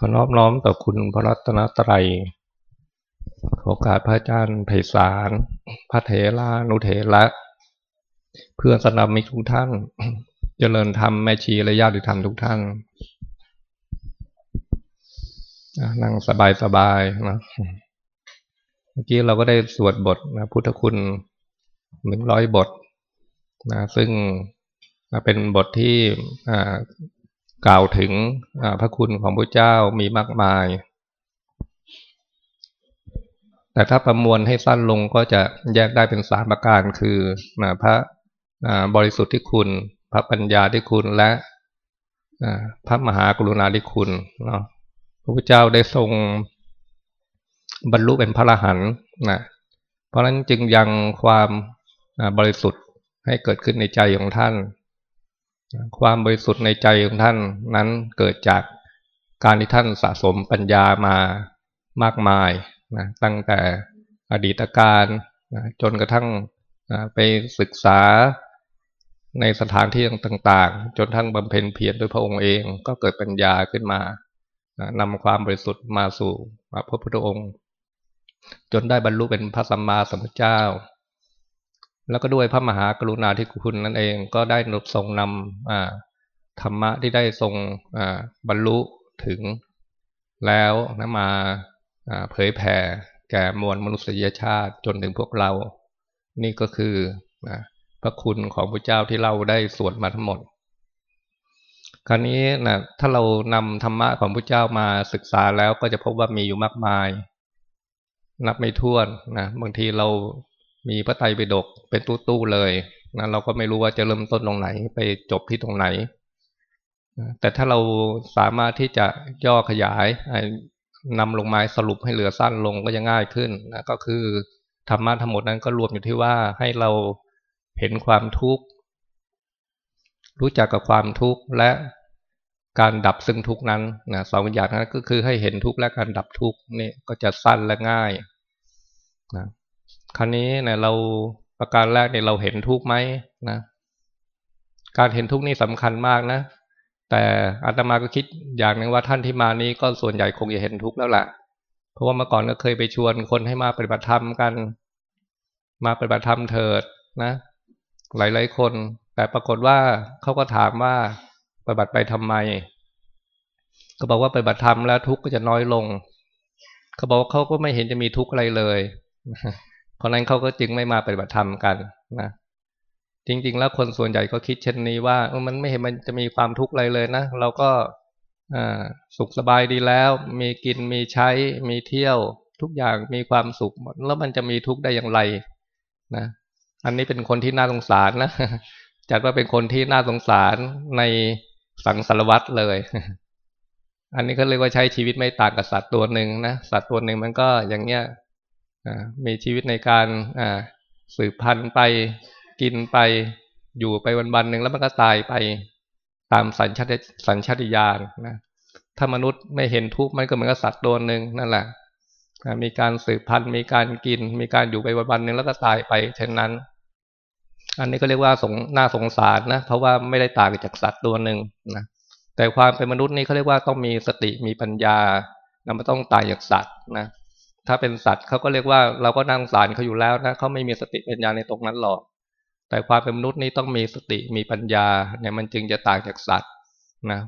ขอนอบน้อมต่อคุณพระรัตนตรัยขอการพระอาจารย์ไพศาล พระเถรานุเถระเพื่อนสนับมิทุกท่าน เจริญธรรมแม่ชีและญาติธรรมทุกท่าน นั่งสบายๆนะเมื่อกี้เราก็ได้สวดบทนะพุทธคุณหนึ่งร้อยบทนะซึ่งเป็นบทที่ กล่าวถึงพระคุณของพระเจ้ามีมากมาย แต่ถ้าประมวลให้สั้นลงก็จะแยกได้เป็นสามประการคือพระบริสุทธิ์ที่คุณ พระปัญญาที่คุณและพระมหากรุณาธิคุณเนาะพระพุทธเจ้าได้ทรงบรรลุเป็นพระอรหันต์นะเพราะฉะนั้นจึงยังความบริสุทธิ์ให้เกิดขึ้นในใจของท่าน ความบริสุทธิ์ในใจของท่านนั้นเกิดจากการที่ท่านสะสมปัญญามามากมายนะตั้งแต่อดีตการนะจนกระทั่งนะไปศึกษาในสถานที่ต่างๆ จนทั้งบำเพ็ญเพียรด้วยพระองค์เองก็เกิดปัญญาขึ้นมานะนำความบริสุทธิ์มาสู่พระพุทธองค์ จนได้บรรลุเป็นพระสัมมาสัมพุทธเจ้า แล้วก็ด้วยพระมหากรุณาธิคุณนั่นเองก็ได้ทรงนำธรรมะที่ได้ทรงบรรลุถึงแล้วนะมาเผยแผ่แก่มวลมนุษยชาติจนถึงพวกเรา นี่ก็คือพระคุณของพระเจ้าที่เราได้สวดมาทั้งหมด คราวนี้นะถ้าเรานำธรรมะของพระเจ้ามาศึกษาแล้วก็จะพบว่ามีอยู่มากมาย นับไม่ถ้วนนะบางทีเรา มีพระไตรปิฎกเป็นตู้ๆเลยนะเราก็ไม่รู้ว่าจะเริ่มต้นตรงไหน ไปจบที่ตรงไหน แต่ถ้าเราสามารถที่จะย่อขยายนำลงมาสรุปให้เหลือสั้นลงก็จะง่ายขึ้นนะก็คือธรรมะทั้งหมดนั้นก็รวมอยู่ที่ว่าให้เราเห็นความทุกข์ รู้จักกับความทุกข์และการดับซึ่งทุกข์นั้นนะสองอย่างนั้นก็คือให้เห็นทุกข์และการดับทุกข์นี่ก็จะสั้นและง่ายนะ ครั้นี้เนี่ยเราประการแรกเนี่ยเราเห็นทุกข์ไหมนะการเห็นทุกข์นี่สำคัญมากนะแต่อาตมาก็คิดอย่างหนึ่งว่าท่านที่มานี้ก็ส่วนใหญ่คงจะเห็นทุกข์แล้วแหละเพราะว่าเมื่อก่อนก็เคยไปชวนคนให้มาปฏิบัติธรรมกัน มาปฏิบัติธรรมเถิดนะ หลายๆคน แต่ปรากฏว่าเขาก็ถามว่าปฏิบัติไปทำไม ก็บอกว่าปฏิบัติธรรมแล้วทุกข์ก็จะน้อยลง เขาบอกว่าเขาก็ไม่เห็นจะมีทุกข์อะไรเลย เพราะนั้นเขาก็จึงไม่มาปฏิบัติธรรมกันนะจริง ๆ แล้วคนส่วนใหญ่ก็คิดเช่นนี้ว่ามันไม่เห็นมันจะมีความทุกข์อะไรเลยนะ เราก็สุขสบายดีแล้ว มีกินมีใช้มีเที่ยวทุกอย่างมีความสุขหมดแล้วมันจะมีทุกข์ได้อย่างไรนะอันนี้เป็นคนที่น่าสงสารนะจัดว่าเป็นคนที่น่าสงสารในสังสารวัตรเลย อันนี้ก็เรียกว่าใช้ชีวิตไม่ต่างกับสัตว์ตัวหนึ่งนะสัตว์ตัวหนึ่งมันก็อย่างเงี้ย มีชีวิตในการสืบพันธุ์ไปกินไปอยู่ไปวันๆหนึ่งแล้วมันก็ตายไปตามสัญชาติสัญชาติญาณนะถ้ามนุษย์ไม่เห็นทุกข์มันก็เหมือนกับสัตว์ตัวหนึ่งนั่นแหละมีการสืบพันธุ์มีการกิน มีการอยู่ไปวันๆหนึ่งแล้วก็ตายไปเช่นนั้น อันนี้ก็เรียกว่าสงน่าสงสารนะเพราะว่าไม่ได้ต่างจากสัตว์ตัวหนึ่งนะแต่ความเป็นมนุษย์นี่เขาเรียกว่าต้องมีสติมีปัญญานะไม่ต้องตายจากสัตว์นะ ถ้าเป็นสัตว์เขาก็เรียกว่าเราก็นั่งสารเขาอยู่แล้วนะเขาไม่มีสติปัญญาในตรงนั้นหรอก แต่ความเป็นมนุษย์นี่ต้องมีสติมีปัญญาเนี่ยมันจึงจะต่างจากสัตว์นะ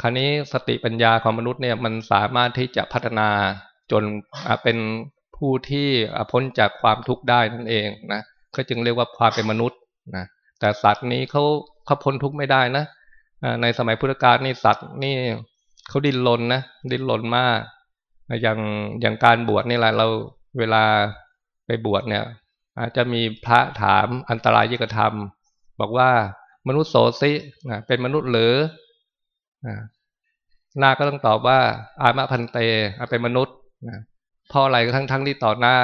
คราวนี้สติปัญญาของมนุษย์เนี่ยมันสามารถที่จะพัฒนาจนเป็นผู้ที่พ้นจากความทุกข์ได้นั่นเองนะก็จึงเรียกว่าความเป็นมนุษย์นะแต่สัตว์นี้เขาเขาพ้นทุกข์ไม่ได้นะในสมัยพุทธกาลนี่สัตว์นี่เขาดิ้นรนนะดิ้นรนมาก อย่างอย่างการบวชนี่แหละเราเวลาไปบวชเนี่ย อาจจะมีพระถามอันตรายยิ่กระทำบอกว่ามนุษย์โสซิเป็นมนุษย์หรือนาก็ต้องตอบว่า อามะพันเตเป็นมนุษย์เพราะอะไรทั้งทั้งที่ต่อหน้า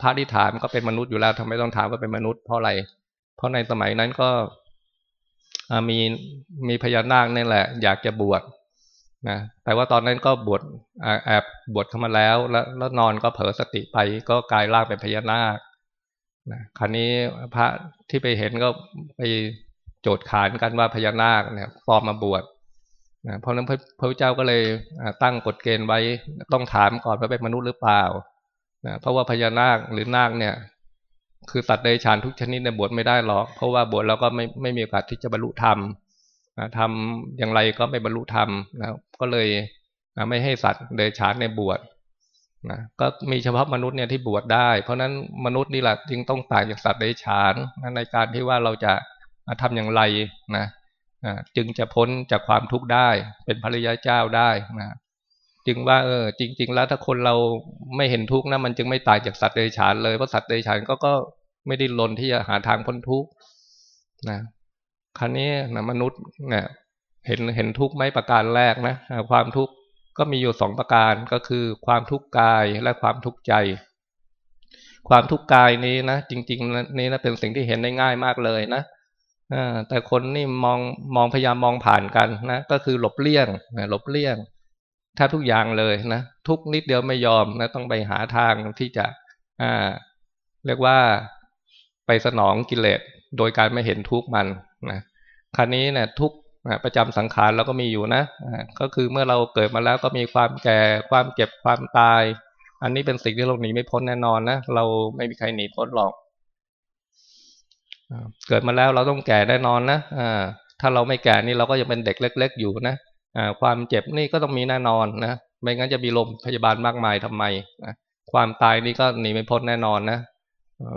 พระที่ถามก็เป็นมนุษย์อยู่แล้วทำไมต้องถามว่าเป็นมนุษย์เพราะอะไร เพราะในสมัยนั้นก็มีมีพญานาคนี่แหละ อยากจะบวช นะแต่ว่าตอนนั้นก็บวชแอบบวชเข้ามาแล้ว แล้วแล้วนอนก็เผลอสติไปก็กลายร่างเป็นพญานาคนะคราวนี้พระที่ไปเห็นก็ไปโจดขานกันว่าพญานาคเนี่ยฟอมมาบวชนะเพราะนั้นพระพุทธเจ้าก็เลยตั้งกฎเกณฑ์ไว้ต้องถามก่อนว่าเป็นมนุษย์หรือเปล่านะเพราะว่าพญานาคหรือนาคเนี่ย คือตัดเดชานทุกชนิดในบวชไม่ได้หรอก เพราะว่าบวชเราก็ไม่ไม่มีโอกาสที่จะบรรลุธรรม ทำอย่างไรก็ไม่บรรลุธรรมนะก็เลยไม่ให้สัตว์เดชานในบวชนะก็มีเฉพาะมนุษย์เนี่ยที่บวชได้ เพราะนั้นมนุษย์นี่แหละจึงต้องต่างจากสัตว์เดชานในการที่ว่าเราจะทำอย่างไรนะจึงจะพ้นจากความทุกข์ได้ เป็นภริยาเจ้าได้นะจึงว่าเออจริง ๆ แล้วถ้าคนเราไม่เห็นทุกข์นะมันจึงไม่ต่างจากสัตว์เดรัจฉานเลยเพราะสัตว์เดรัจฉานก็ก็ไม่ได้ลนที่จะหาทางพ้นทุกข์นะ ครั้นี้นะมนุษย์เนี่ยเห็นเห็นทุกข์ไหมประการแรกนะความทุกข์ก็มีอยู่สองประการก็คือความทุกข์กายและความทุกข์ใจ ความทุกข์กายนี้นะจริงๆนี่นะเป็นสิ่งที่เห็นได้ง่ายมากเลยนะแต่คนนี่มองมองพยายามมองผ่านกันนะก็คือหลบเลี่ยงหลบเลี่ยงถ้าทุกอย่างเลยนะทุกนิดเดียวไม่ยอมนะต้องไปหาทางที่จะอ่าเรียกว่าไปสนองกิเลสโดยการไม่เห็นทุกมัน นะคราวนี้เนี่ยทุกประจำสังขารเราก็มีอยู่นะก็คือเมื่อเราเกิดมาแล้วก็มีความแก่ความเจ็บความตาย อันนี้เป็นสิ่งที่เราหนีไม่พ้นแน่นอนนะเราไม่มีใครหนีพ้นหรอกเกิดมาแล้วเราต้องแก่แน่นอนนะถ้าเราไม่แก่นี่เราก็ยังเป็นเด็กเล็ก ๆ อยู่นะความเจ็บนี่ก็ต้องมีแน่นอนนะไม่งั้นจะมีลมพยาบาลมากมายทำไมนะความตายนี่ก็หนีไม่พ้นแน่นอนนะ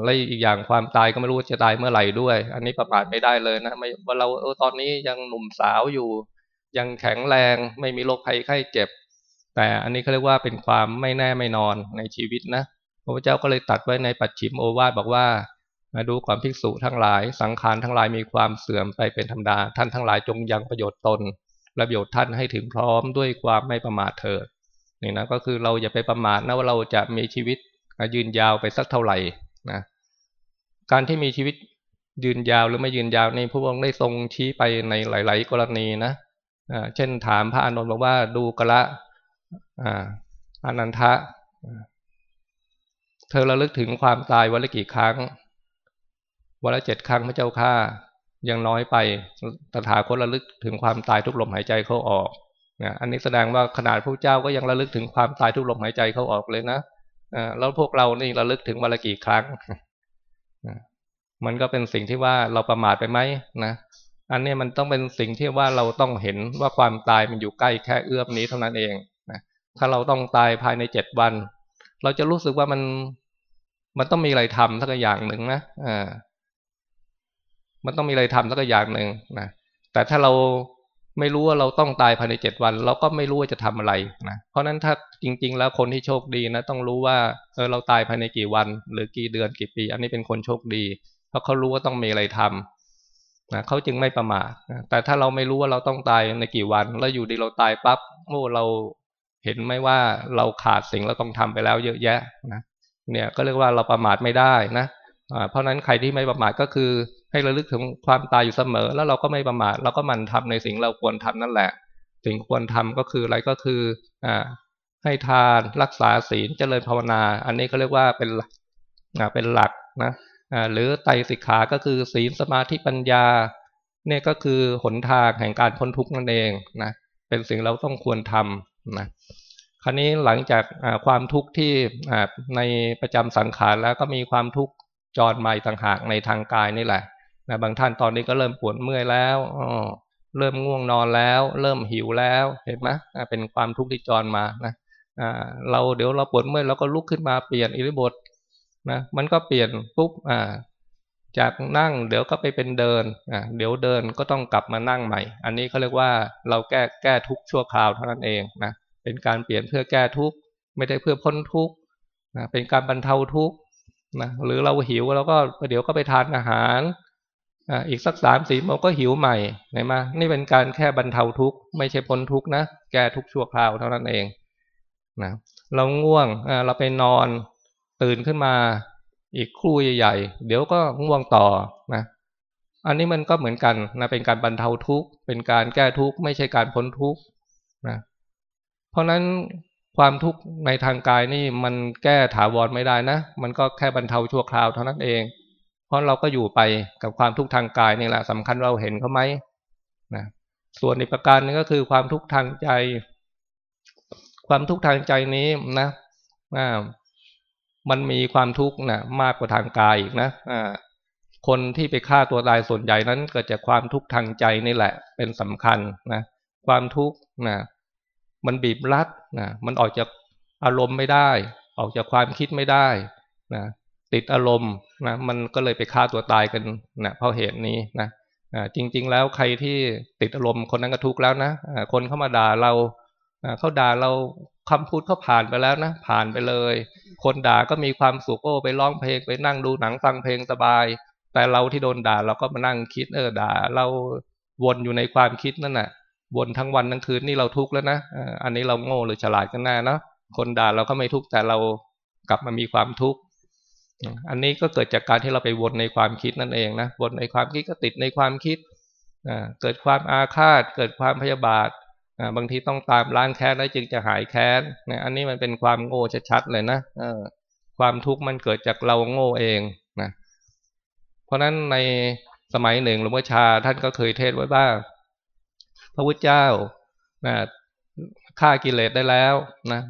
และอีกอย่างความตายก็ไม่รู้จะตายเมื่อไหร่ด้วย อันนี้ประมาทไม่ได้เลยนะไม่ว่าเราเออตอนนี้ยังหนุ่มสาวอยู่ ยังแข็งแรงไม่มีโรคภัยไข้เจ็บ แต่อันนี้เขาเรียกว่าเป็นความไม่แน่ไม่นอนในชีวิตนะพระพุทธเจ้าก็เลยตัดไว้ในปัจฉิมโอวาทบอกว่ามาดูความภิกษุทั้งหลายสังขารทั้งหลายมีความเสื่อมไปเป็นธรรมดา ท่านทั้งหลายจงยังประโยชน์ตนและประโยชน์ท่านให้ถึงพร้อมด้วยความไม่ประมาทเถิดนี่นะก็คือเราอย่าไปประมาทนะว่าเราจะมีชีวิตยืนยาวไปสักเท่าไหร่ นะการที่มีชีวิตยืนยาวหรือไม่ยืนยาวในพระองค์ได้ทรงชี้ไปในหลาย ๆ กรณีนะเช่นถามพระอานนท์บอกว่าดูกระอานันทะ เธอระลึกถึงความตายวันละกี่ครั้ง วันละเจ็ดครั้งพระเจ้าข้ายังน้อยไปตถาคตระลึกถึงความตายทุกลมหายใจเข้าออกนะอันนี้แสดงว่าขนาดพระเจ้าก็ยังระลึกถึงความตายทุกลมหายใจเข้าออกเลยนะ แล้วพวกเรานี่เระลึกถึงวันละกี่ครั้งมันก็เป็นสิ่งที่ว่าเราประมาทไปไหมนะอันนี้มันต้องเป็นสิ่งที่ว่าเราต้องเห็นว่าความตายมันอยู่ใกล้แค่เอื้อมนี้เท่านั้นเองนะถ้าเราต้องตายภายในเจ็ดวัน เราจะรู้สึกว่ามันมันต้องมีอะไรทำสักอย่างหนึ่งนะอ่ามันต้องมีอะไรทำสักอย่างหนึ่งนะแต่ถ้าเรา ไม่รู้ว่าเราต้องตายภายในเจ็ดวัน เราก็ไม่รู้ว่าจะทำอะไรนะเพราะนั้นถ้าจริง ๆ แล้วคนที่โชคดีนะ ต้องรู้ว่าเออเราตายภายในกี่วัน หรือกี่เดือนกี่ปี อันนี้เป็นคนโชคดี เพราะเขารู้ว่าต้องมีอะไรทำนะเขาจึงไม่ประมาทนะแต่ถ้าเราไม่รู้ว่าเราต้องตายในกี่วัน แล้วอยู่ดีเราตายปั๊บโอ้เราเห็นไหมว่าเราขาดสิ่งเราต้องทำไปแล้วเยอะแยะนะเนี่ยก็เรียกว่าเราประมาทไม่ได้นะเพราะนั้นใครที่ไม่ประมาทก็คือ ให้ระลึกถึงความตายอยู่เสมอ แล้วเราก็ไม่ประมาทเราก็มันทำในสิ่งเราควรทำนั่นแหละสิ่งควรทำก็คืออะไรก็คืออ่าให้ทานรักษาศีลเจริญภาวนา อันนี้เขาเรียกว่าเป็นอ่าเป็นหลักนะอ่าหรือไตสิกขาก็คือศีลสมาธิปัญญาเนี่ยก็คือหนทางแห่งการพ้นทุกข์นั่นเองนะเป็นสิ่งเราต้องควรทำนะคราวนี้หลังจากความทุกข์ที่ในประจำสังขารแล้วก็มีความทุกข์จรมาต่างหากในทางกายนี่แหละ นะบางท่านตอนนี้ก็เริ่มปวดเมื่อยแล้วอ๋อเริ่มง่วงนอนแล้ว เริ่มหิวแล้วเห็นไหมเป็นความทุกข์ที่จรมานะเราเดี๋ยวเราปวดเมื่อยเราก็ลุกขึ้นมาเปลี่ยนอิริบทนะมันก็เปลี่ยนปุ๊บอ่าจากนั่งเดี๋ยวก็ไปเป็นเดินอ่าเดี๋ยวเดินก็ต้องกลับมานั่งใหม่ อันนี้เขาเรียกว่าเราแก้แก้ทุกชั่วคราวเท่านั้นเองนะเป็นการเปลี่ยนเพื่อแก้ทุกไม่ได้เพื่อพ้นทุกนะเป็นการบรรเทาทุกนะหรือเราหิวเราก็เดี๋ยวก็ไปทานอาหาร อีกสักสามสี่โมงก็หิวใหม่ไหนมานี่เป็นการแค่บรรเทาทุกข์ไม่ใช่พ้นทุกข์นะแก้ทุกข์ชั่วคราวเท่านั้นเองนะเราง่วงเราไปนอนตื่นขึ้นมา อีกครู่ใหญ่ๆ เดี๋ยวก็ง่วงต่อนะอันนี้มันก็เหมือนกันนะเป็นการบรรเทาทุกข์เป็นการแก้ทุกข์ไม่ใช่การพ้นทุกข์นะเพราะนั้นความทุกข์ในทางกายนี่มันแก้ถาวรไม่ได้นะ มันก็แค่บรรเทาชั่วคราวเท่านั้นเอง เพราะเราก็อยู่ไปกับความทุกข์ทางกายนี่แหละสำคัญเราเห็นเขาไหมนะส่วนอีกประการนึงก็คือความทุกข์ทางใจ ความทุกข์ทางใจนี้นะมันมีความทุกข์นะมากกว่าทางกายอีกนะคนที่ไปฆ่าตัวตายส่วนใหญ่นั้น เกิดจากความทุกข์ทางใจนี่แหละ เป็นสำคัญนะความทุกข์นะมันบีบรัดนะมันออกจากอารมณ์ไม่ได้ ออกจากความคิดไม่ได้นะ ติดอารมณ์นะมันก็เลยไปฆ่าตัวตายกันนะเพราะเหตุนี้นะจริง ๆ แล้วใครที่ติดอารมณ์คนนั้นก็ทุกข์แล้วนะคนเข้ามาด่าเราเขาด่าเราคำพูดเขาผ่านไปแล้วนะผ่านไปเลย คนด่าก็มีความสุขโอ้ไปร้องเพลงไปนั่งดูหนังฟังเพลงสบาย แต่เราที่โดนด่าเราก็มานั่งคิดเออด่า เราวนอยู่ในความคิดนั่นแหะวนทั้งวันทั้งคืนนี่เราทุกข์แล้วนะอันนี้เราโง่หรือฉลาดกันแน่เนาะคนด่าเราก็ไม่ทุกข์แต่เรากลับมามีความทุกข์ อันนี้ก็เกิดจากการที่เราไปวนในความคิดนั่นเองนะวนในความคิดก็ติดในความคิดเกิดความอาฆาต เกิดความพยาบาทบางทีต้องตามล้างแค้นแล้วจึงจะหายแค้นนะอันนี้มันเป็นความโง่ชัดๆเลยนะความทุกข์มันเกิดจากเราโง่เองนะเพราะฉะนั้นในสมัยหนึ่งหลวงพ่อชาท่านก็เคยเทศไว้บ้างพระพุทธเจ้านะฆ่ากิเลสได้แล้วนะ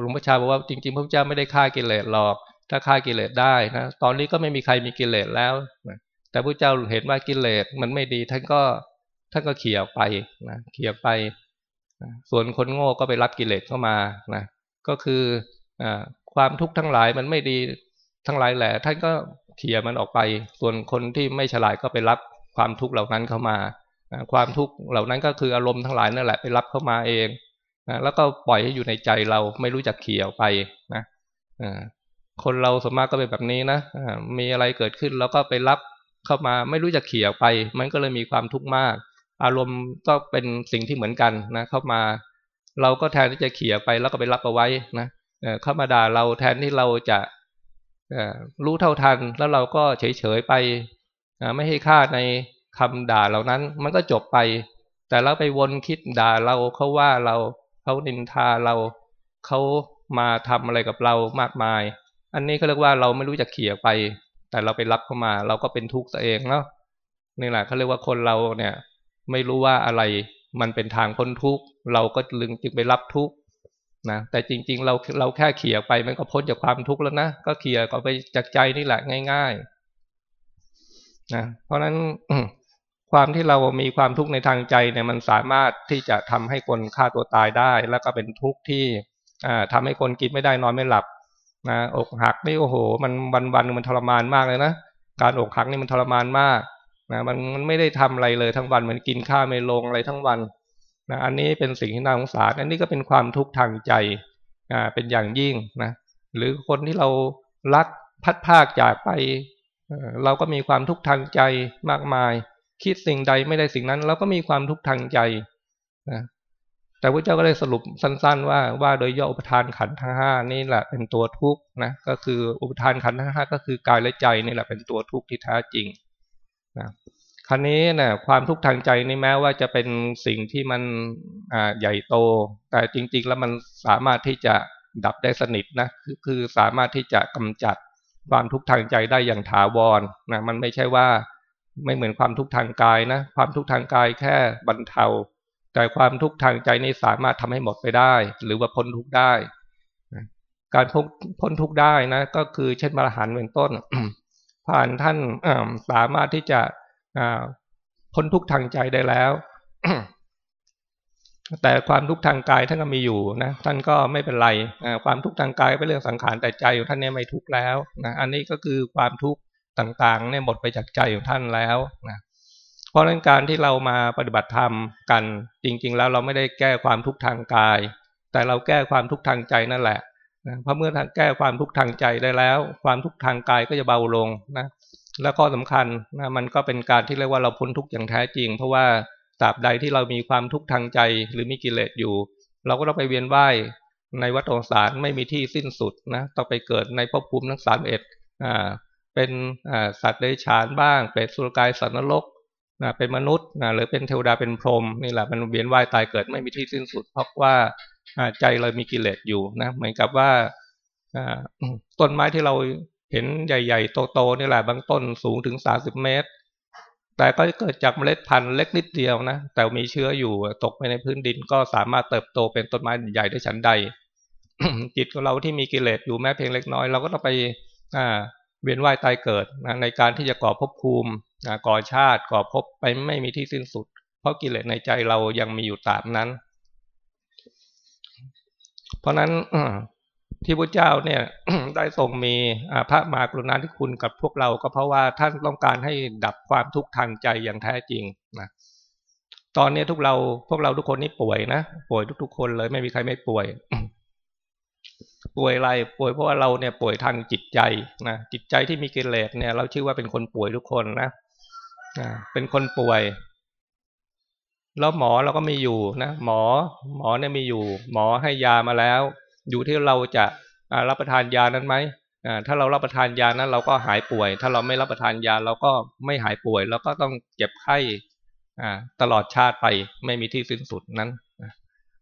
หลวงพ่อชาบอกว่าจริงๆ พระพุทธเจ้าไม่ได้ฆ่ากิเลสหรอก ถ้าฆ่ากิเลสได้นะตอนนี้ก็ไม่มีใครมีกิเลสแล้วนะแต่พระเจ้าเห็นว่ากิเลสมันไม่ดีท่านก็ท่านก็เขี่ยไปนะเขี่ยไปนะส่วนคนโง่ก็ไปรับกิเลสเข้ามานะก็คืออความทุกข์ทั้งหลายมันไม่ดีทั้งหลายแหละท่านก็เขี่ยมันออกไป ส่วนคนที่ไม่ฉลาดก็ไปรับความทุกข์เหล่านั้นเข้ามาความทุกข์เหล่านั้นก็คืออารมณ์ทั้งหลายนั่นแหละไปรับเข้ามาเองนะแล้วก็ปล่อยให้อยู่ในใจเราไม่รู้จักเขี่ยวไปนะ คนเราสมมากก็เป็นแบบนี้นะมีอะไรเกิดขึ้นแล้วก็ไปรับเข้ามาไม่รู้จักเขี่ยไป มันก็เลยมีความทุกข์มาก อารมณ์ก็เป็นสิ่งที่เหมือนกันนะ เข้ามา เราก็แทนที่จะเขี่ยไปแล้วก็ไปรับเอาไว้นะเข้ามาด่าเราแทนที่เราจะรู้เท่าทัน แล้วเราก็เฉยๆไปไม่ให้ค่าในคำด่าเหล่านั้น มันก็จบไป แต่เราไปวนคิดด่าเราเขาว่าเราเขานินทาเราเขามาทำอะไรกับเรามากมาย อันนี้เขาเรียกว่าเราไม่รู้จะเขี่ยไป แต่เราไปรับเข้ามา เราก็เป็นทุกข์ตัวเองเนาะนี่แหละเขาเรียกว่าคนเราเนี่ย ไม่รู้ว่าอะไรมันเป็นทางพ้นทุกข์เราก็ลึงจึงไปรับทุกข์นะแต่จริง ๆ เราเราแค่เขี่ยไปมันก็พ้นจากความทุกข์แล้วนะก็เขี่ยก็ไปจากใจนี่แหละง่าย ๆ นะเพราะฉะนั้นความที่เรามีความทุกข์ในทางใจเนี่ยมันสามารถที่จะทำให้คนฆ่าตัวตายได้ แล้วก็เป็นทุกข์ที่ทำให้คนกินไม่ได้นอนไม่หลับ นะอกหักนี่โอ้โห มันวันวันมันทรมานมากเลยนะการอกหักนี่มันทรมานมากนะมันมันไม่ได้ทำอะไรเลยทั้งวันมันกินข้าวไม่ลงอะไรทั้งวันนะอันนี้เป็นสิ่งที่น่าสงสารอันนี้ก็เป็นความทุกข์ทางใจอ่าเป็นอย่างยิ่งนะหรือคนที่เรารักพัดภาคจากไป เราก็มีความทุกข์ทางใจมากมาย คิดสิ่งใดไม่ได้สิ่งนั้น เราก็มีความทุกข์ทางใจนะ แต่พระเจ้าก็ได้สรุปสั้น ๆ ว่าว่าโดยย่ออุปทานขันธ์ทั้งห้านี่แหละเป็นตัวทุกข์นะก็คืออุปทานขันธ์ทั้งห้าก็คือกายและใจนี่แหละเป็นตัวทุกข์ที่แท้จริงนะครั้นี้นะความทุกข์ทางใจนี่แม้ว่าจะเป็นสิ่งที่มันอ่าใหญ่โต แต่จริง ๆ แล้วมันสามารถที่จะดับได้สนิทนะคือคือสามารถที่จะกำจัดความทุกข์ทางใจได้อย่างถาวรนะมันไม่ใช่ว่าไม่เหมือนความทุกข์ทางกายนะ ความทุกข์ทางกายแค่บรรเทา แต่ความทุกข์ทางใจนี่สามารถทำให้หมดไปได้ หรือว่าพ้นทุกข์ได้การพ้นทุกข์ได้นะก็คือเช่นมรหันเป็นต้น ผ่านท่านสามารถที่จะพ้นทุกข์ทางใจได้แล้วแต่ความทุกข์ทางกายท่านก็มีอยู่นะท่านก็ไม่เป็นไรความทุกข์ทางกายเป็นเรื่องสังขารแต่ใจของท่านเนี่ยไม่ทุกข์แล้วนะอันนี้ก็คือความทุกข์ต่างๆเนี่ยหมดไปจากใจของท่านแล้วนะ เพราะนั้นการที่เรามาปฏิบัติธรรมกันจริง ๆ แล้วเราไม่ได้แก้ความทุกข์ทางกาย แต่เราแก้ความทุกข์ทางใจนั่นแหละนะเพราะเมื่อแก้ความทุกข์ทางใจได้แล้ว ความทุกข์ทางกายก็จะเบาลงนะแล้วก็สำคัญนะมันก็เป็นการที่เรียกว่าเราพ้นทุกข์อย่างแท้จริง เพราะว่าตราบใดที่เรามีความทุกข์ทางใจหรือมีกิเลสอยู่ เราก็ต้องไปเวียนว่ายในวัฏสารไม่มีที่สิ้นสุดนะต้องไปเกิดในภพภูมิทั้งสามเอ็ดอ่าเป็นสัตว์เดรัจฉานบ้าง เป็นสุรกายสัตว์นรก นะเป็นมนุษย์นะหรือเป็นเทวดาเป็นพรหมนี่แหละมันเวียนว่ายตายเกิดไม่มีที่สิ้นสุด เพราะว่าใจเรามีกิเลสอยู่นะ เหมือนกับว่าต้นไม้ที่เราเห็นใหญ่ๆ โตๆนี่แหละบางต้นสูงถึงสาสิบเมตร แต่ก็เกิดจากเมล็ดพันธุ์เล็กนิดเดียวนะ แต่มีเชื้ออยู่ตกไปในพื้นดินก็สามารถเติบโตเป็นต้นไม้ใหญ่ได้ฉันใด จิตของเราที่มีกิเลสอยู่แม้เพียงเล็กน้อยเราก็ต้องไปอ่า เวียนว่ายตายเกิดนะในการที่จะก่อภพภูมิก่อชาติก่อภพไปไม่มีที่สิ้นสุด เพราะกิเลสในใจเรายังมีอยู่ตามนั้น เพราะนั้นที่พระเจ้าเนี่ยได้ทรงมีพระมากรุณาธิคุณกับพวกเราก็เพราะว่าท่านต้องการให้ดับความทุกข์ทางใจอย่างแท้จริงนะตอนนี้ทุกเราพวกเราทุกคนนี่ป่วยนะป่วยทุก ๆ คนเลยไม่มีใครไม่ป่วย ป่วยอะไรป่วยเพราะว่าเราเนี่ยป่วยทางจิตใจนะจิตใจที่มีกิเลสเนี่ย เราชื่อว่าเป็นคนป่วยทุกคนนะเป็นคนป่วย แล้วหมอเราก็มีอยู่นะหมอหมอเนี่ยมีอยู่ หมอให้ยามาแล้ว อยู่ที่เราจะรับประทานยานั้นไหมถ้าเรารับประทานยานั้น เราก็หายป่วย ถ้าเราไม่รับประทานยาเราก็ไม่หายป่วยเราก็ต้องเจ็บไข้ตลอดชาติไปไม่มีที่สิ้นสุดนั้น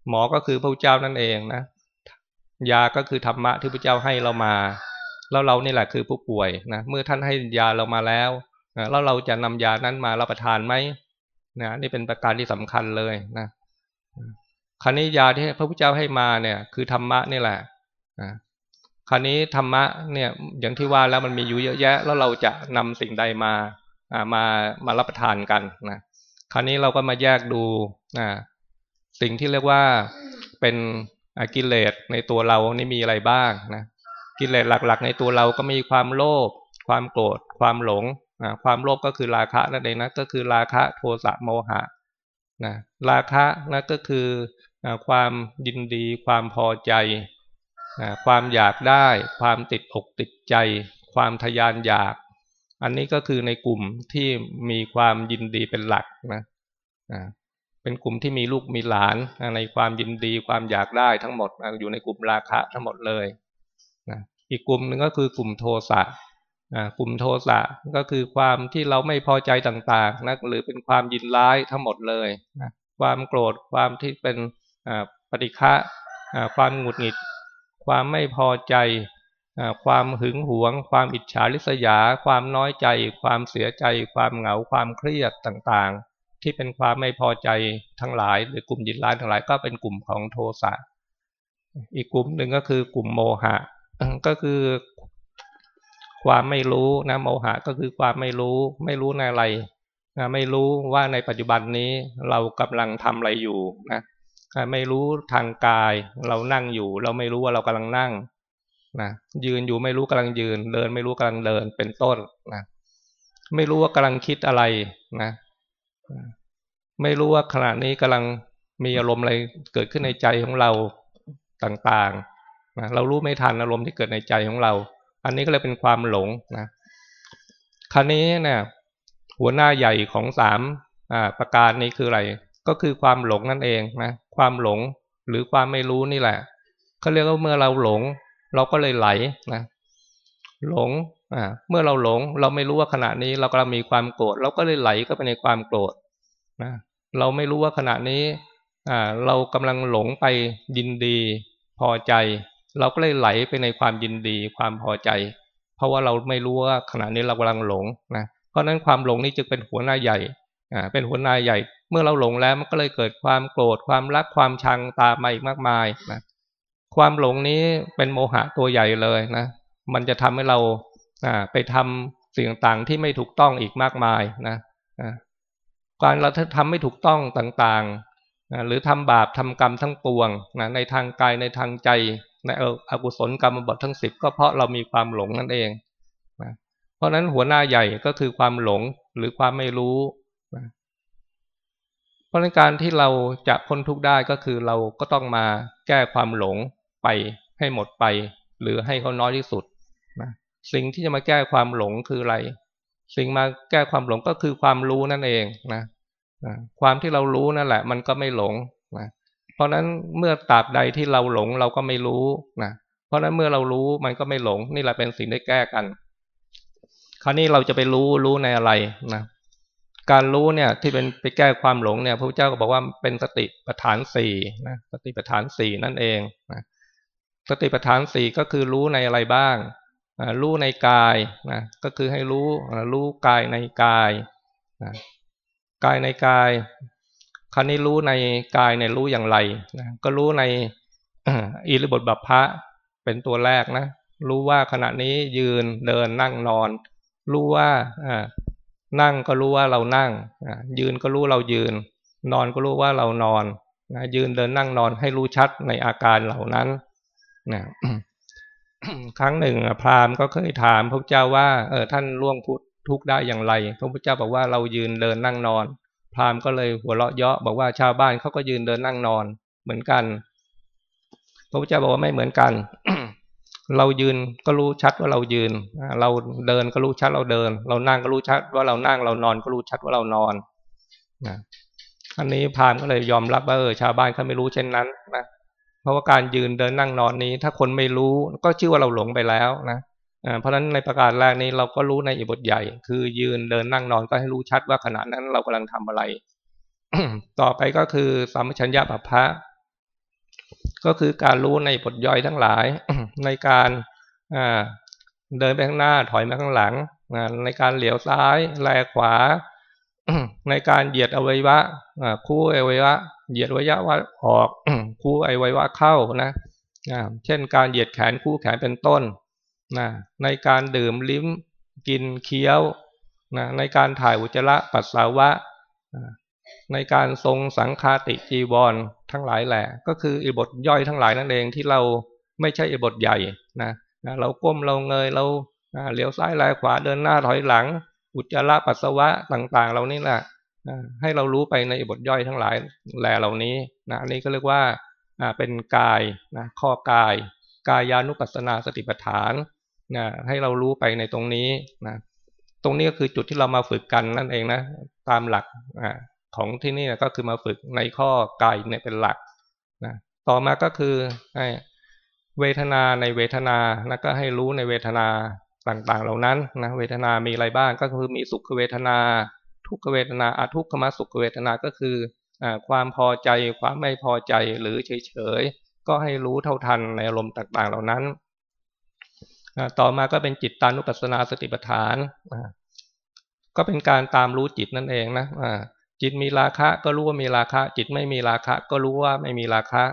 หมอก็คือพระเจ้านั่นเองนะ ยาก็คือธรรมะที่พระเจ้าให้เรามา แล้วเรานี่แหละคือผู้ป่วยนะเมื่อท่านให้ยาเรามาแล้วแล้วเราจะนำยานั้นมารับประทานไหมนะนี่เป็นประการที่สำคัญเลยนะคราวนี้ยาที่พระพุทธเจ้าให้มาเนี่ย คือธรรมะนี่แหละนะคราวนี้ธรรมะเนี่ยอย่างที่ว่าแล้วมันมีอยู่เยอะแยะ แล้วเราจะนำสิ่งใดมาอ่ามามารับประทานกันนะคราวนี้เราก็มาแยกดูอ่าสิ่งที่เรียกว่าเป็น กิเลสในตัวเรานี่มีอะไรบ้างนะกิเลสหลักๆ ในตัวเราก็มีความโลภความโกรธความหลงนะความโลภก็คือราคะนั่นเองนะก็คือราคะโทสะโมหะนะราคะนั่นก็คือความยินดี ความพอใจนะความอยากได้ ความติดอกติดใจ ความทยานอยาก อันนี้ก็คือในกลุ่มที่มีความยินดีเป็นหลักนะ เป็นกลุ่มที่มีลูกมีหลานในความยินดีความอยากได้ทั้งหมดอยู่ในกลุ่มราคะทั้งหมดเลยนะอีกกลุ่มหนึ่งก็คือกลุ่มโทสะกลุ่มโทสะก็คือความที่เราไม่พอใจต่างๆนะหรือเป็นความยินร้ายทั้งหมดเลยนะความโกรธความที่เป็นปฏิฆะความหงุดหงิด ความไม่พอใจความหึงหวง ความอิจฉาริษยา ความน้อยใจ ความเสียใจ ความเหงาความเครียดต่างๆ ที่เป็นความไม่พอใจทั้งหลาย หรือกลุ่มยินร้ายทั้งหลายก็เป็นกลุ่มของโทสะอีกกลุ่มหนึ่งก็คือกลุ่มโมหะก็คือความไม่รู้นะโมหะก็คือความไม่รู้ ไม่รู้ในอะไรนะไม่รู้ว่าในปัจจุบันนี้เรากำลังทำอะไรอยู่นะไม่รู้ทางกาย เรานั่งอยู่ เราไม่รู้ว่าเรากำลังนั่งนะยืนอยู่ไม่รู้กำลังยืน เดิน ไม่รู้กำลังเดินเป็นต้นนะไม่รู้ว่ากำลังคิดอะไรนะ ไม่รู้ว่าขณะนี้กำลังมีอารมณ์อะไรเกิดขึ้นในใจของเราต่างๆนะเรารู้ไม่ทันอารมณ์ที่เกิดในใจของเรา อันนี้ก็เลยเป็นความหลงนะคราวนี้เนี่ยหัวหน้าใหญ่ของสามประการนี้คืออะไร ก็คือความหลงนั่นเองนะความหลงหรือความไม่รู้นี่แหละเขาเรียกว่าเมื่อเราหลง เราก็เลยไหลนะหลง เมื่อเราหลงเราไม่รู้ว่าขณะนี้เรากำลังมีความโกรธเราก็เลยไหลเข้าไปในความโกรธนะเราไม่รู้ว่าขณะนี้เรากำลังหลงไปยินดีพอใจ เราก็เลยไหลไปในความยินดีความพอใจ เพราะว่าเราไม่รู้ว่าขณะนี้เรากำลังหลงนะเพราะนั้นความหลงนี้จึงเป็นหัวหน้าใหญ่เป็นหัวหน้าใหญ่ เมื่อเราหลงแล้วมันก็เลยเกิดความโกรธความรักความชังตามมาอีกมากมายนะความหลงนี้เป็นโมหะตัวใหญ่เลยนะมันจะทำให้เรา ไปทำสิ่งต่างๆที่ไม่ถูกต้องอีกมากมายนะการเราทำไม่ถูกต้องต่างๆหรือทำบาปทำกรรมทั้งปวงนะในทางกายในทางใจในอกุศลกรรมบททั้งสิบก็เพราะเรามีความหลงนั่นเองนะเพราะนั้นหัวหน้าใหญ่ก็คือความหลงหรือความไม่รู้นะเพราะในการที่เราจะพ้นทุกข์ได้ก็คือเราก็ต้องมาแก้ความหลงไปให้หมดไป หรือให้เขาน้อยที่สุด สิ่งที่จะมาแก้ความหลงคืออะไร สิ่งมาแก้ความหลงก็คือความรู้นั่นเองนะความที่เรารู้นั่นแหละ มันก็ไม่หลงนะเพราะฉะนั้นเมื่อตราบใดที่เราหลงเราก็ไม่รู้นะเพราะฉะนั้นเมื่อเรารู้มันก็ไม่หลง นี่แหละเป็นสิ่งได้แก้กัน คราวนี้เราจะไปรู้รู้ในอะไรนะการรู้เนี่ยที่เป็นไปแก้ความหลงเนี่ยพระเจ้าก็บอกว่าเป็นสติปัฏฐานสี่นะสติปัฏฐานสี่นั่นเองนะสติปัฏฐานสี่ก็คือรู้ในอะไรบ้าง รู้ในกายนะก็คือให้รู้รู้กายในกายนะกายในกาย คราวนี้รู้ในกายเนี่ยรู้อย่างไรนะก็รู้ในอิริบทบัพพะเป็นตัวแรกนะ รู้ว่าขณะนี้ยืนเดินนั่งนอน รู้ว่านั่งก็รู้ว่าเรานั่งยืนก็รู้เรายืน นอนก็รู้ว่าเรานอนนะยืนเดินนั่งนอนให้รู้ชัดในอาการเหล่านั้นนะ ครั้งหนึ่งพราหมณ์ก็เคยถามพระเจ้าว่าเออท่านล่วงพุททุกได้อย่างไร พระพุทธเจ้าบอกว่าเรายืนเดินนั่งนอน พราหมณ์ก็เลยหัวเราะเยาะบอกว่าชาวบ้านเขาก็ยืนเดินนั่งนอนเหมือนกัน พระพุทธเจ้าบอกว่าไม่เหมือนกัน เรายืนก็รู้ชัดว่าเรายืน เราเดินก็รู้ชัดเราเดิน เรานั่งก็รู้ชัดว่าเรานั่ง เรานอนก็รู้ชัดว่าเรานอนนะอันนี้พราหมณ์ก็เลยยอมรับว่าเออชาวบ้านเขาไม่รู้เช่นนั้นนะ เพราะว่าการยืนเดินนั่งนอนนี้ ถ้าคนไม่รู้ก็ชื่อว่าเราหลงไปแล้วนะเพราะฉะนั้นในประการแรกนี้เราก็รู้ในอิบทใหญ่ คือยืนเดินนั่งนอนก็ให้รู้ชัดว่าขณะนั้นเรากำลังทำอะไร ต่อไปก็คือสัมชัญญะปัพะก็คือการรู้ในบทย่อยทั้งหลายในการเดินไปข้างหน้าถอยมาข้างหลังในการเหลียวซ้ายแลขวาในการเหยียดอวัยวะคู่อวัยวะ เหยียดวัยวะออกคู่ไอวัยวะเข้านะเช่นการเหยียดแขนคู่แขนเป็นต้นนะในการดื่มลิ้มกินเคี้ยวนะในการถ่ายอุจจาระปัสสาวะ ในการทรงสังคาติจีวรทั้งหลายแหละ ก็คืออิบทย่อยทั้งหลายนั่นเองที่เราไม่ใช่อิบทใหญ่นะนะเราก้มเราเงยเราเลี้ยวซ้ายแลขวาเดินหน้าถอยหลัง อุจจาระปัสสาวะต่าง ๆ เรานี่แหละ ให้เรารู้ไปในบทย่อยทั้งหลายแหล่เหล่านี้นะอันนี้ก็เรียกว่าเป็นกายนะข้อกาย กายานุปัสสนาสติปัฏฐานนะให้เรารู้ไปในตรงนี้นะตรงนี้ก็คือจุดที่เรามาฝึกกันนั่นเองนะตามหลักของที่นี่ก็คือมาฝึกในข้อกายเนี่ยเป็นหลักนะต่อมาก็คือเวทนาในเวทนาแล้วก็ให้รู้ในเวทนาต่างๆ เหล่านั้นนะเวทนามีอะไรบ้างก็คือมีสุขเวทนา ทุกขเวทนาอาทุกขมสุขเวทนาก็คืออความพอใจความไม่พอใจหรือเฉยๆก็ให้รู้เท่าทันในอารมณ์ต่างๆ เหล่านั้นต่อมาก็เป็นจิตตานุปัสสนาสติปัฏฐานก็เป็นการตามรู้จิตนั่นเองนะจิตมีราคะก็รู้ว่ามีราคะ จิตไม่มีราคะ ก็รู้ว่าไม่มีราคะ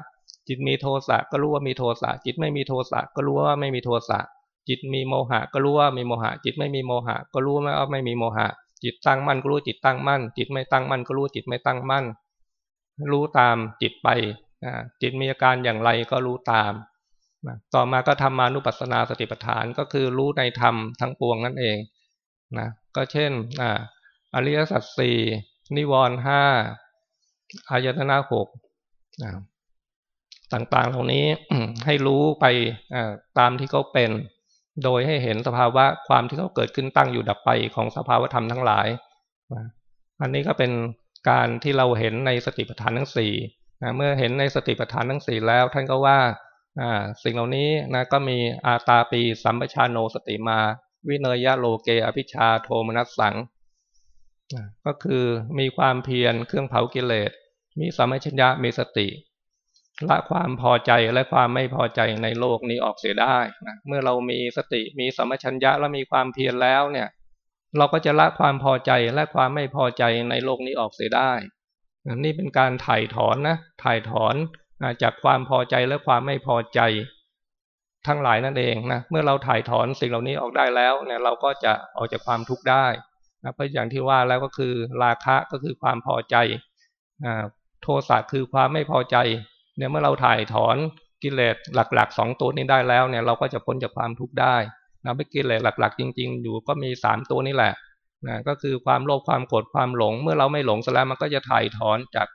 จิตมีโทสะก็รู้ว่ามีโทสะ จิตไม่มีโทสะก็รู้ว่าไม่มีโทสะ จิตมีโมหะ ก็รู้ว่ามีโมหะ จิตไม่มีโมหะ ก็รู้ว่าไม่มีโมหะ จิตตั้งมั่นก็รู้จิตตั้งมั่น จิตไม่ตั้งมั่นก็รู้จิตไม่ตั้งมั่น รู้ตามจิตไปจิตมีอาการอย่างไรก็รู้ตาม ต่อมาก็ทำมานุปัสสนาสติปัฏฐานก็คือรู้ในธรรมทั้งปวงนั่นเองนะก็เช่นอริยสัจสี่นิวรณ์ห้าอายตนะหกต่างๆเหล่านี้ให้รู้ไปตามที่เขาเป็น โดยให้เห็นสภาวะความที่เขาเกิดขึ้นตั้งอยู่ดับไปของสภาวธรรมทั้งหลาย อันนี้ก็เป็นการที่เราเห็นในสติปัฏฐานทั้งสี่เมื่อเห็นในสติปัฏฐานทั้งสี่แล้วท่านก็ว่าสิ่งเหล่านี้นะก็มีอาตาปีสัมปชาโนสติมา วิเนยะโลเกอภิชาโทมนัสสัง ก็คือมีความเพียรเครื่องเผากิเลส มีสัมัชัญญะมีสติ ละความพอใจและความไม่พอใจในโลกนี้ออกเสียได้นะเมื่อเรามีสติมีสมัชัญญะและมีความเพียรแล้วเนี่ย เราก็จะละความพอใจและความไม่พอใจในโลกนี้ออกเสียได้ นี่เป็นการถ่ายถอนนะถ่ายถอนจากความพอใจและความไม่พอใจ ทั้งหลายนั่นเองนะเมื่อเราถ่ายถอนสิ่งเหล่านี้ออกได้แล้วเนี่ยเราก็จะออกจากความทุกข์ได้นะเพราะอย่างที่ว่าแล้วก็คือราคะก็คือความพอใจโทสะคือความไม่พอใจ เนี่ยเมื่อเราถ่ายถอนกิเลสหลักๆสองตัวนี้ได้แล้วเนี่ยเราก็จะพ้นจากความทุกข์ได้นะไม่กิเลสหลักๆ จริง ๆ อยู่ก็มีสามตัวนี้แหละนะก็คือความโลภความโกรธความหลง เมื่อเราไม่หลงซะแล้วมันก็จะถ่ายถอนจาก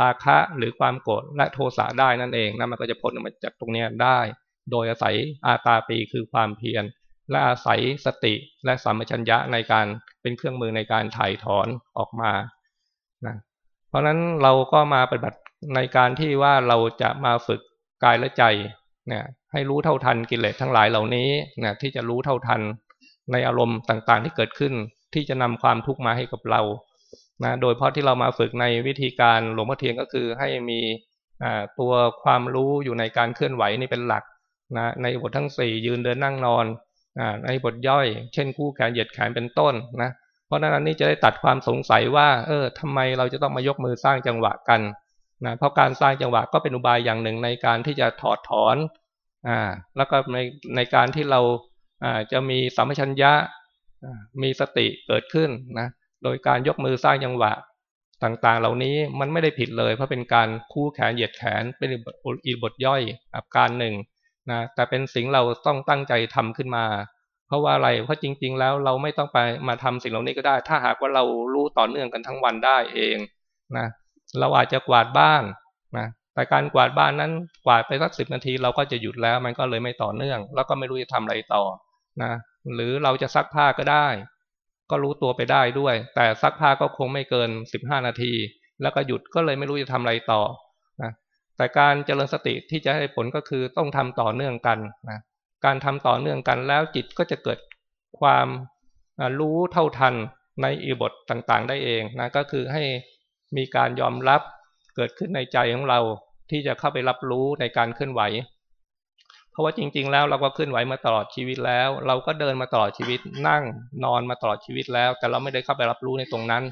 ราคะหรือความโกรธและโทสะได้นั่นเองนะมันก็จะพ้นออกมาจากตรงนี้ได้ โดยอาศัยอาตาปีคือความเพียรและอาศัยสติและสัมปชัญญะในการเป็นเครื่องมือในการถ่ายถอนออกมานะเพราะฉะนั้นเราก็มาปฏิบัติ ในการที่ว่าเราจะมาฝึกกายและใจเนี่ยให้รู้เท่าทันกิเลสทั้งหลายเหล่านี้นะที่จะรู้เท่าทันในอารมณ์ต่างๆ ที่เกิดขึ้น ที่จะนำความทุกข์มาให้กับเรานะโดยเพราะที่เรามาฝึกในวิธีการหลวงพ่อเทียนก็คือให้มีตัวความรู้อยู่ในการเคลื่อนไหวนี่เป็นหลักนะในบททั้งสี่ยืนเดินนั่งนอนในบทย่อย เช่นคู่แขนเหยียดแขนเป็นต้นนะเพราะนั้นนนี้จะได้ตัดความสงสัยว่า เออทำไมเราจะต้องมายกมือสร้างจังหวะกัน นะเพราะการสร้างจังหวะก็เป็นอุบายอย่างหนึ่งในการที่จะถอดถอนอ่าแล้วก็ในในการที่เราอ่าจะมีสัมปชัญญะมีสติเกิดขึ้นนะโดยการยกมือสร้างจังหวะต่างๆ เหล่านี้มันไม่ได้ผิดเลย เพราะเป็นการคู่แขนเหยียดแขนเป็นอีบทย่อยอาการหนึ่งนะแต่เป็นสิ่งเราต้องตั้งใจทำขึ้นมา เพราะว่าอะไรเพราะจริง ๆ แล้วเราไม่ต้องไปมาทำสิ่งเหล่านี้ก็ได้ ถ้าหากว่าเรารู้ต่อเนื่องกันทั้งวันได้เองนะ เราอาจจะกวาดบ้านนะแต่การกวาดบ้านนั้นกวาดไปสักสิบนาทีเราก็จะหยุดแล้วมันก็เลยไม่ต่อเนื่อง แล้วก็ไม่รู้จะทำอะไรต่อนะหรือเราจะซักผ้าก็ได้ ก็รู้ตัวไปได้ด้วย แต่ซักผ้าก็คงไม่เกินสิบห้านาที แล้วก็หยุดก็เลยไม่รู้จะทำอะไรต่อนะแต่การเจริญสติที่จะให้ผลก็คือต้องทำต่อเนื่องกันนะการทำต่อเนื่องกันแล้วจิตก็จะเกิดความรู้เท่าทันในอิบทต่างๆ ได้เองนะก็คือให้ มีการยอมรับเกิดขึ้นในใจของเราที่จะเข้าไปรับรู้ในการเคลื่อนไหว เพราะว่าจริง ๆ แล้วเราก็เคลื่อนไหวมาตลอดชีวิตแล้ว เราก็เดินมาตลอดชีวิตนั่งนอนมาตลอดชีวิตแล้ว แต่เราไม่ได้เข้าไปรับรู้ในตรงนั้น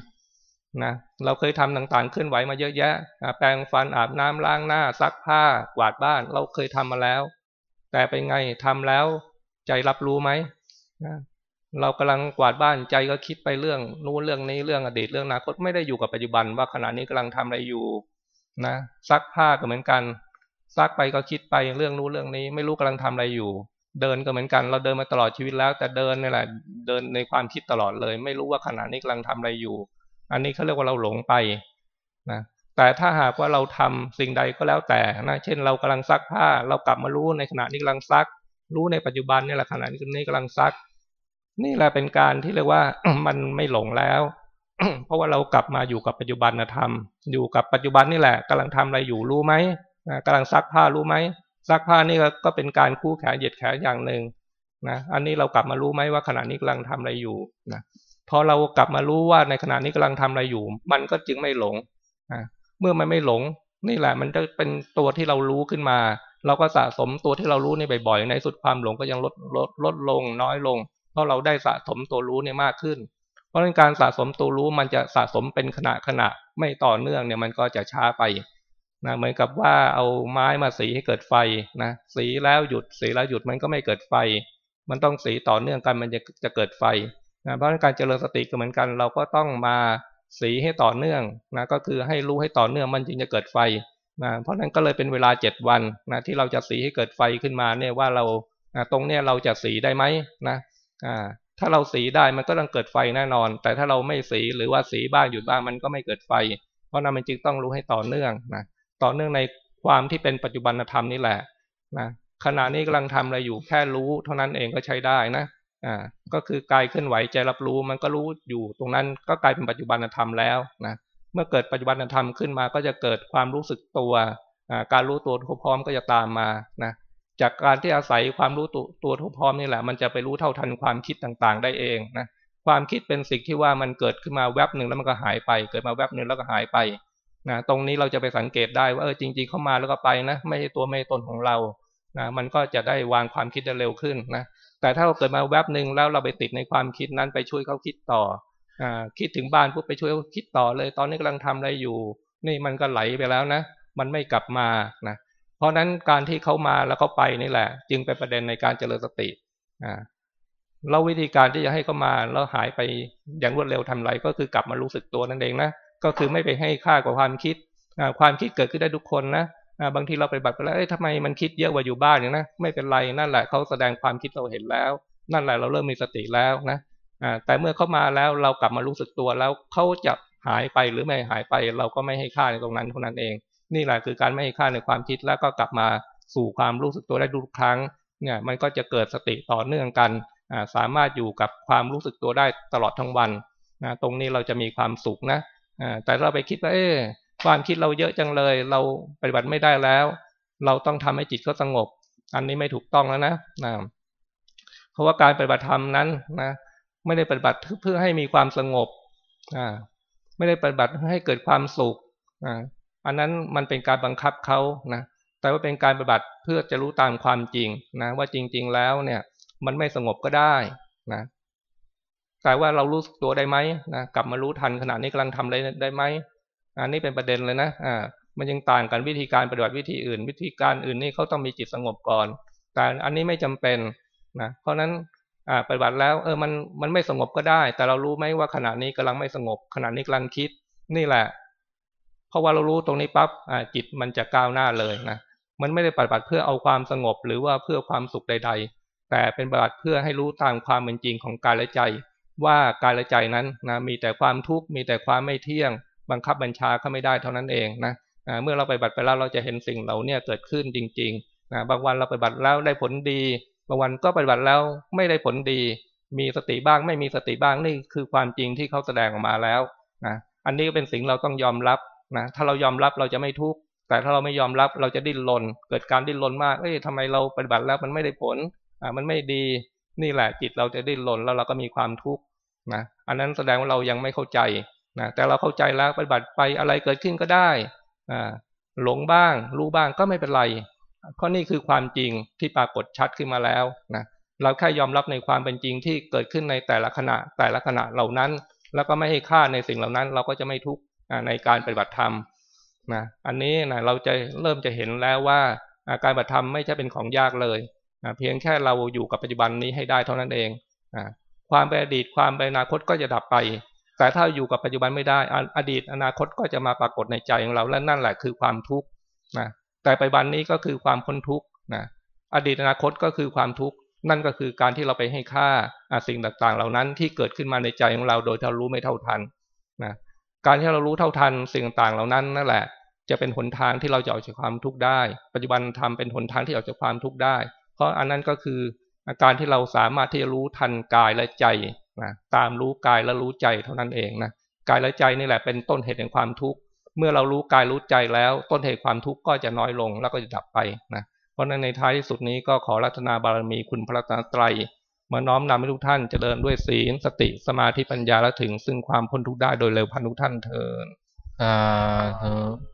นะเราเคยทำต่างๆเคลื่อนไหวมาเยอะแยะ แปรงฟันอาบน้ำล้างหน้าซักผ้ากวาดบ้าน เราเคยทำมาแล้ว แต่เป็นไงทำแล้วใจรับรู้ไหมนะ เรากำลังกวาดบ้านใจก็คิดไปเรื่องนู้นเรื่องนี้เรื่องอดีตเรื่องอนาคตไม่ได้อยู่กับปัจจุบัน ว่าขณะนี้กำลังทำอะไรอยู่นะซักผ้าก็เหมือนกันซักไปก็คิดไปเรื่องนู้นเรื่องนี้ ไม่รู้กำลังทำอะไรอยู่ เดินก็เหมือนกัน เราเดินมาตลอดชีวิตแล้ว แต่เดินนี่แหละเดินในความคิดตลอดเลย ไม่รู้ว่าขณะนี้กำลังทำอะไรอยู่ อันนี้เขาเรียกว่าเราหลงไปนะแต่ถ้าหากว่าเราทำสิ่งใดก็แล้วแต่นะเช่น เรากำลังซักผ้า เรากลับมารู้ในขณะนี้กำลังซัก รู้ในปัจจุบันนี่แหละขณะนี้กำลังซัก นี่แหละเป็นการที่เรียกว่ามันไม่หลงแล้ว เพราะว่าเรากลับมาอยู่กับปัจจุบันธรรม อยู่กับปัจจุบันนี่แหละกำลังทำอะไรอยู่รู้ไหมกำลังซักผ้ารู้ไหมซักผ้านี่ก็เป็นการคู่แขนเหยียดแขนอย่างหนึ่งนะอันนี้เรากลับมารู้ไหมว่าขณะนี้กำลังทำอะไรอยู่นะพอเรากลับมารู้ว่าในขณะนี้กำลังทำอะไรอยู่ มันก็จึงไม่หลงนะเมื่อมันไม่หลง นี่แหละมันจะเป็นตัวที่เรารู้ขึ้นมา เราก็สะสมตัวที่เรารู้นี่บ่อยๆ ในสุดความหลงก็ยังลดลดลดลงน้อยลง เพราะเราได้สะสมตัวรู้เนี่ยมากขึ้น เพราะในการสะสมตัวรู้มันจะสะสมเป็นขณะขณะไม่ต่อเนื่องเนี่ยมันก็จะช้าไปนะเหมือนกับว่าเอาไม้มาสีให้เกิดไฟนะสีแล้วหยุดสีแล้วหยุดมันก็ไม่เกิดไฟ มันต้องสีต่อเนื่องกันมันจะจะเกิดไฟนะเพราะการเจริญสติก็เหมือนกัน เราก็ต้องมาสีให้ต่อเนื่องนะก็คือให้รู้ให้ต่อเนื่องมันจึงจะเกิดไฟนะเพราะนั้นก็เลยเป็นเวลาเจ็ดวันนะที่เราจะสีให้เกิดไฟขึ้นมาเนี่ยว่าเรานะตรงเนี้ยเราจะสีได้ไหมนะ ถ้าเราสีได้มันก็ต้องเกิดไฟแน่นอน แต่ถ้าเราไม่สีหรือว่าสีบ้างหยุดบ้างมันก็ไม่เกิดไฟ เพราะนั้นมันจึงต้องรู้ให้ต่อเนื่องนะต่อเนื่องในความที่เป็นปัจจุบันธรรมนี่แหละนะขณะนี้กำลังทำอะไรอยู่แค่รู้เท่านั้นเองก็ใช้ได้นะอ่าก็คือกายเคลื่อนไหวใจรับรู้มันก็รู้อยู่ตรงนั้นก็กลายเป็นปัจจุบันธรรมแล้วนะเมื่อเกิดปัจจุบันธรรมขึ้นมาก็จะเกิดความรู้สึกตัวอ่าการรู้ตัวทุกพร้อมก็จะตามมานะ จากการที่อาศัยความรู้ตัวตัวทุกพร้อมนี่แหละ มันจะไปรู้เท่าทันความคิดต่างๆ ได้เองนะความคิดเป็นสิ่งที่ว่ามันเกิดขึ้นมาแวบหนึ่งแล้วมันก็หายไป เกิดมาแวบหนึ่งแล้วก็หายไปนะตรงนี้เราจะไปสังเกตได้ว่าเออจริง ๆเข้ามาแล้วก็ไปนะ ไม่ใช่ตัวไม่ตนของเรานะมันก็จะได้วางความคิดได้เร็วขึ้นนะแต่ถ้าเราเกิดมาแวบหนึ่งแล้วเราไปติดในความคิดนั้นไปช่วยเขาคิดต่ออคิดถึงบ้านปุ๊บไปช่วยเขาคิดต่อเลย ตอนนี้กำลังทำอะไรอยู่ นี่มันก็ไหลไปแล้วนะ มันไม่กลับมานะ เพราะนั้นการที่เขามาแล้วเขาไปนี่แหละ จึงเป็นประเด็นในการเจริญสติอ่าเราวิธีการที่จะให้เขามาแล้วหายไปอย่างรวดเร็วทำไรก็คือกลับมารู้สึกตัวนั่นเองนะก็คือไม่ไปให้ค่ากับความคิดความคิดเกิดขึ้นได้ทุกคนนะบางทีเราไปบัตรไปแล้วเอ้ยทำไมมันคิดเยอะกว่าอยู่บ้านอย่างนะไม่เป็นไรนั่นแหละเขาแสดงความคิดเราเห็นแล้ว นั่นแหละเราเริ่มมีสติแล้วนะแต่เมื่อเขามาแล้วเรากลับมารู้สึกตัวแล้วเขาจะหายไปหรือไม่หายไป เราก็ไม่ให้ค่าในตรงนั้นเท่านั้นเอง นี่แหละคือการไม่ให้ค่าในความคิดแล้วก็กลับมาสู่ความรู้สึกตัวได้ทุกครั้งเนี่ยมันก็จะเกิดสติต่อเนื่องกันสามารถอยู่กับความรู้สึกตัวได้ตลอดทั้งวันนะตรงนี้เราจะมีความสุขนะแต่เราไปคิดว่าเอ๊ความคิดเราเยอะจังเลย เราปฏิบัติไม่ได้แล้ว เราต้องทำให้จิตเขาสงบ อันนี้ไม่ถูกต้องแล้วนะนะเพราะว่าการปฏิบัติธรรมนั้นนะไม่ได้ปฏิบัติเพื่อให้มีความสงบอ่าไม่ได้ปฏิบัติให้เกิดความสุขอ่า อันนั้นมันเป็นการบังคับเขานะแต่ว่าเป็นการปฏิบัติเพื่อจะรู้ตามความจริงนะว่าจริง ๆ แล้วเนี่ย มันไม่สงบก็ได้นะแต่ว่าเรารู้ตัวได้ไหมนะกลับมารู้ทันขณะนี้กำลังทำอะไรได้ไหมอันนี้เป็นประเด็นเลยนะอ่ามันยังต่างกันวิธีการปฏิบัติวิธีอื่น วิธีการอื่นนี่เขาต้องมีจิตสงบก่อน แต่อันนี้ไม่จำเป็นนะเพราะนั้นอ่าปฏิบัติแล้วเออมันมันไม่สงบก็ได้ แต่เรารู้ไหมว่าขณะนี้กำลังไม่สงบขณะนี้กำลังคิด นี่แหละ เพราะว่าเรารู้ตรงนี้ปั๊บจิตมันจะก้าวหน้าเลยนะมันไม่ได้ปฏิบัติเพื่อเอาความสงบหรือว่าเพื่อความสุขใด ๆ แต่เป็นปฏิบัติเพื่อให้รู้ตามความเป็นจริงของกายและใจ ว่ากายและใจนั้นนะมีแต่ความทุกข์มีแต่ความไม่เที่ยง บังคับบัญชาเขาไม่ได้เท่านั้นเองนะเมื่อเราไปบัติไปแล้วเราจะเห็นสิ่งเหล่านี้เกิดขึ้นจริงๆนะบางวันเราไปบัติแล้วได้ผลดีบางวันก็ปฏิบัติแล้วไม่ได้ผลดี มีสติบ้างไม่มีสติบ้างนี่คือความจริงที่เขาแสดงออกมาแล้วนะอันนี้ก็เป็นสิ่งเราต้องยอมรับ นะถ้าเรายอมรับเราจะไม่ทุกข์แต่ถ้าเราไม่ยอมรับเราจะดิ้นรนเกิดการดิ้นรนมากเอ้ยทำไมเราปฏิบัติแล้วมันไม่ได้ผลอ่ามันไม่ดีนี่แหละจิตเราจะดิ้นรนแล้วเราก็มีความทุกข์นะอันนั้นแสดงว่าเรายังไม่เข้าใจนะแต่เราเข้าใจแล้วปฏิบัติไปอะไรเกิดขึ้นก็ได้อ่าหลงบ้าง รู้บ้างก็ไม่เป็นไรเพราะนี่คือความจริงที่ปรากฏชัดขึ้นมาแล้วนะเราแค่ยอมรับในความเป็นจริงที่เกิดขึ้นในแต่ละขณะแต่ละขณะเหล่านั้น แล้วก็ไม่ให้ค่าในสิ่งเหล่านั้น เราก็จะไม่ทุกข์ ในการปฏิบัติธรรมนะอันนี้นะเราจะเริ่มจะเห็นแล้วว่าการปฏิบัติธรรมไม่ใช่เป็นของยากเลยนะเพียงแค่เราอยู่กับปัจจุบันนี้ให้ได้เท่านั้นเองนะความไปอดีตความไปอนาคตก็จะดับไป แต่ถ้าอยู่กับปัจจุบันไม่ได้ อดีตอนาคตก็จะมาปรากฏในใจของเราและนั่นแหละคือความทุกข์นะแต่ปัจจุบันนี้ก็คือความพ้นทุกข์นะอดีตอนาคตก็คือความทุกข์นั่นก็คือการที่เราไปให้ค่าสิ่งต่างๆ เหล่านั้นที่เกิดขึ้นมาในใจของเราโดยเรารู้ไม่เท่าทันนะ การที่เรารู้เท่าทันสิ่งต่างเหล่านั้นนั่นแหละ จะเป็นหนทางที่เราจะออกจากความทุกข์ได้ ปัจจุบันทำเป็นหนทางที่ออกจากความทุกข์ได้ เพราะอันนั้นก็คืออาการที่เราสามารถที่จะรู้ทันกายและใจนะตามรู้กายและรู้ใจเท่านั้นเองนะกายและใจนี่แหละเป็นต้นเหตุแห่งความทุกข์เมื่อเรารู้กายรู้ใจแล้ว ต้นเหตุความทุกข์ก็จะน้อยลงแล้วก็จะดับไปนะเพราะนั้นในท้ายที่สุดนี้ก็ขอรัตนาบารมีคุณพระรัตนตรัย มาน้อมนำให้ทุกท่านเจริญด้วยศีลสติสมาธิปัญญาและถึงซึ่งความพ้นทุกข์ได้โดยเร็วพันทุกท่านเถิดสาธุ